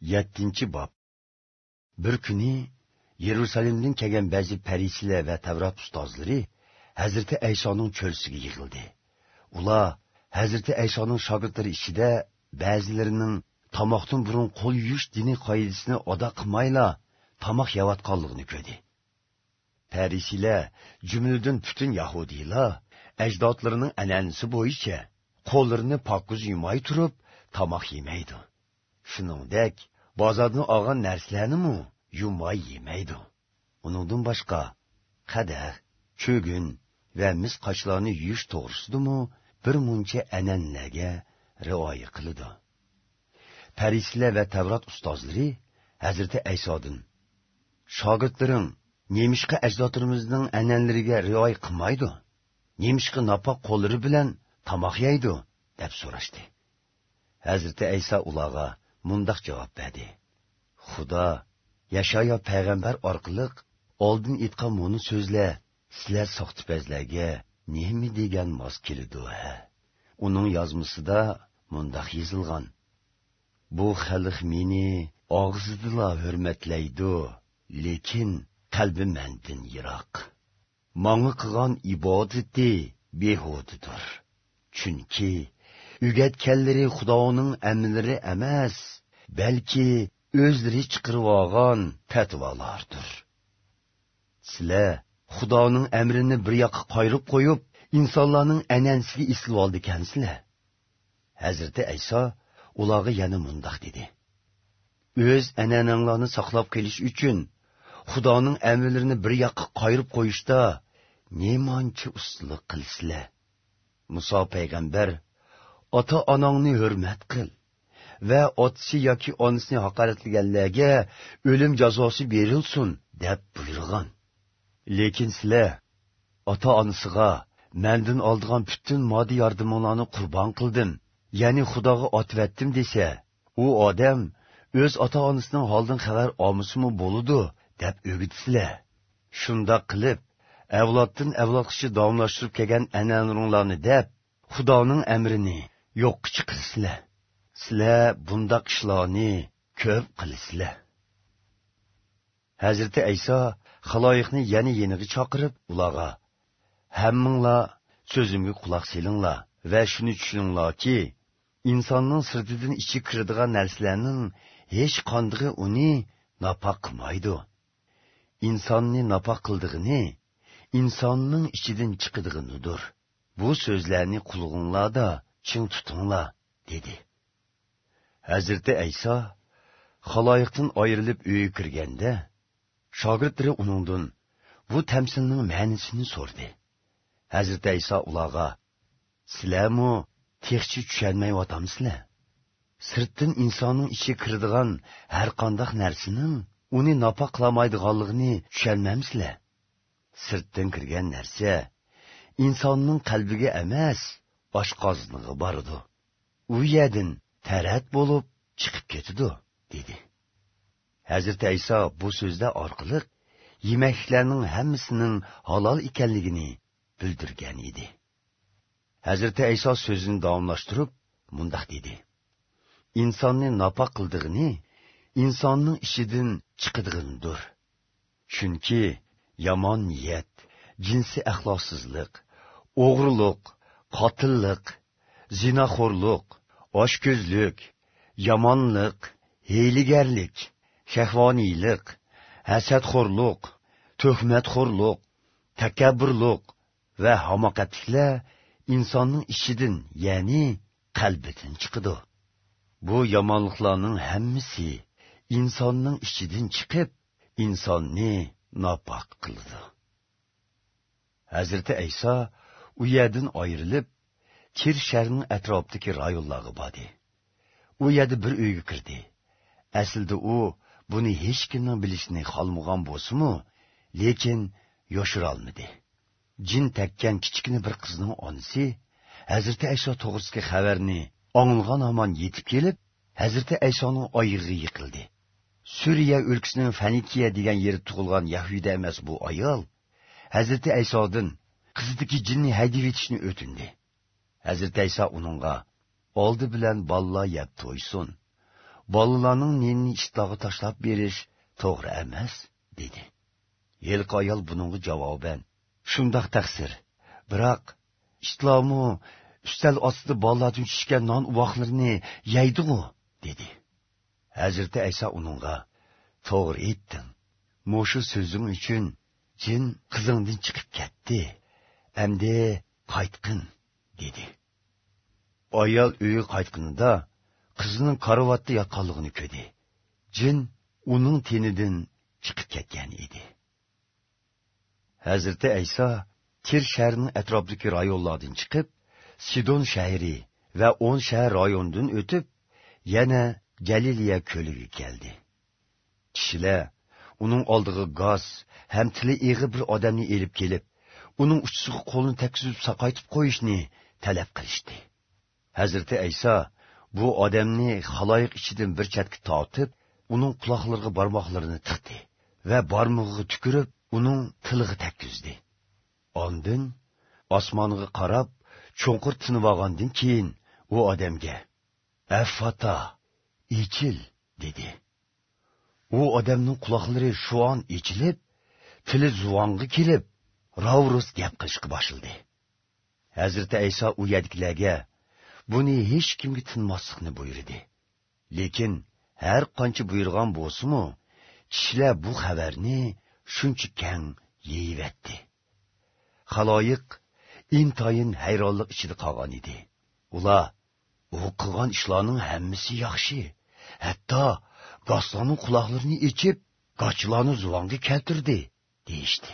yettinchi bob. Bir kuni yerusalimdan kelgan ba'zi parisilar va tavrot ustozlari hazrati aysoning cho'lsiga yig'ildi. Ular hazrati aysoning shogirdlari ichida ba'zilarining tomoqdan burun qo'l yuvish diniy qoidasini ado qilmayla tomoq yeyotganligini ko'rdi. Parisiylar jumladan butun yahudiylar ajdodlarining an'anasi bo'yicha qo'llarini pokiz yumay turib tomoq yemaydi. Shuningdek bozordan olgan narsalarnimi yumay yemaydi. Uningdan boshqa qadah cho'gin va mis qochlarni yuyish to'g'risidami bir muncha an'analarga rioya qiladi. Parislar va tavrat ustozlari hazrati aysodin shogirdlaring nemishqa ajdodlarimizning an'analariga rioya qilmaydi. Nemishqa nopoq qo'llari bilan tomoq yeydi deb so'rashdi. Hazrati ayso ularga mundaq javob berdi. Xudo yashoyo payg'ambar orqali oldin aytgan muni so'zlar sizlar soxtipazlarga nima degan mos keladi ha. Uning yozmasida mundaq yozilgan. Bu xalq meni og'zidila hurmatlaydi lekin qalbi mandan yiroq. Manga qilgan ibodati behudidir chunki ugatganlari xudoning amrlari emas balki o'zlari chiqirib olgan fatvolardir sizlar xudoning amrini bir yoqqa qoyirib qo'yib insonlarning an'anasiga islib oldi ekansizlar hazrati ayso ularga yana mundoq dedi. O'z an'ananglarni saqlab kelish uchun xudoning amrlarini bir yoqqa qoyirib qo'yishda nemancha ustilik qilsizlar muso payg'ambar ota onangni hurmat qil. Va otisi yoki onisini haqoratlaganlarga o'lim jazosi berilsin deb buyurgan. Lekin sizlar ota onasiga mandan oldigan butun moddiy yordamlarni qurbon qildim ya'ni xudoga otvatdim desa u odam o'z ota onasining holdan xabar olmasimi bo'ludi deb o'gitsizlar shundoq qilib avloddan avlodgacha davomlashtirib kelgan an'analarni deb xudoning amrini yo'qqa chiqarsizlar sizlar bundoq ishlarni ko'p qilasizlar hazrati ayso haloyiqni yana yeniga chaqirib ularga hammanglar so'zimga quloq selinglar va shuni tushuninglarki insonning sirtidan ichi kiradigan narsalarning hech qandig'i uni nopok qilmaydi. Insonni nopok qildig'ini insonning ichidan chiqadig'inidir bu so'zlarni qulg'inglarda ching tutinglar dedi. Hazrati ayso xaloyiqdan ayrilib uyga kirganda shogirdlari uningdan bu tamsilning ma'nisini so'rdi. Hazrati ayso ularga sizlarmi texchi tushunmayyotamsizlar sirtdan insonning ichiga kiradigan har qanday narsaning uni napoq qilolmaydiganligini tushunmamsizlar? Sirtdan kirgan narsa insonning qalbiga emas oshqozoniga boradi. U yerdan tarat bo'lib chiqib ketdi dedi. Hazrati iso bu so'zlar orqali yemaklarning hammasining halol ekanligini bildirgan edi. Hazrati iso so'zini davomlashtirib mundoq dedi. Insonni nopok qildig'ini insonning ishidan chiqadig'indir chunki yomon niyat jinsiy axloqsizlik o'g'rilik qotillik zinaxo'rlik oshko'zlik yomonlik hiyligarlik shahvoniylik hasadxo'rlik tuhmatxo'rlik takabburlik va hamoqatliklar insonning ichidan ya'ni qalbidan chiqidi bu yomonliklarning hammasi insonning ichidan chiqib insonni nopoq qildi hazrati ayso u yerdan ayrilib kir sharning atrofidagi rayonlarga bordi u yerda bir uyga kirdi. Aslida u buni hech kimning bilishini xohlamagan bo'lsimu lekin yoshirolmadi jin takkan kichkina bir qizning onasi hazrati ayso to'g'risidagi xabarni ongilgan omon yetib kelib hazrati aysoning oyig'i yiqildi suriya o'lkasining fanikiya degan yeri tug'ilgan yahuda emas bu ayol hazrati aysodan qizidagi jinni haydab etishni o'tindi hazrati ayso uningga oldi bilan balla yeb to'ysin bolalarning neni ishtog'i tashlab berish to'g'ri emas dedi yilqi ayol buningga javoban shundoq taqsir biroq islomu ustal ostida bolalardan tushgan non uvoqlarini yeydigu dedi hazrati ayso uningga to'g'ri aytding mushu so'zing uchun jin qizingdan chiqib ketdi endi qaytqin dedi ayol uyi qaytganida qizining karavotda yotganligini ko'rdi. Jin uning tenidan chiqib ketgan edi. Hazrati ayso kir shahrining atrofidagi rayonlardan chiqib sidon shahri va o'n shahar rayonidan o'tib yana galiliya ko'liga keldi. Kishilar uning oldiga gaz ham tili eg'i bir odamni elib kelib uning uchisiga qo'lini tekizib saqaytib qo'yishni talab qilishdi. Hazrati ayso bu odamni xaloyiq ichidan bir chatga tortib uning quloqlariga barmoqlarini tiqdi va barmog'iga tukirib uning tiliga takkizdi. Ondin osmoniga qarab cho'nqir tinib olgandan keyin u odamga affata ichil dedi. U odamning quloqlari shu on ichilib tili zuvonga kelib rovrus gap qilishga boshladi hazrati ayso u yerdagilarga buni hech kimga tinmaslikni buyurdi. Lekin har qancha buyurgan bo'lsimu kishilar bu xabarni shuncha kang yeyivatdi haloyiq intoyin hayronlik ichida qolgan edi. Ular u qilgan ishlarning hammasi yaxshi. Hatto goslarning quloqlarini ichib qochlarni zuvonga keltirdi deyishdi.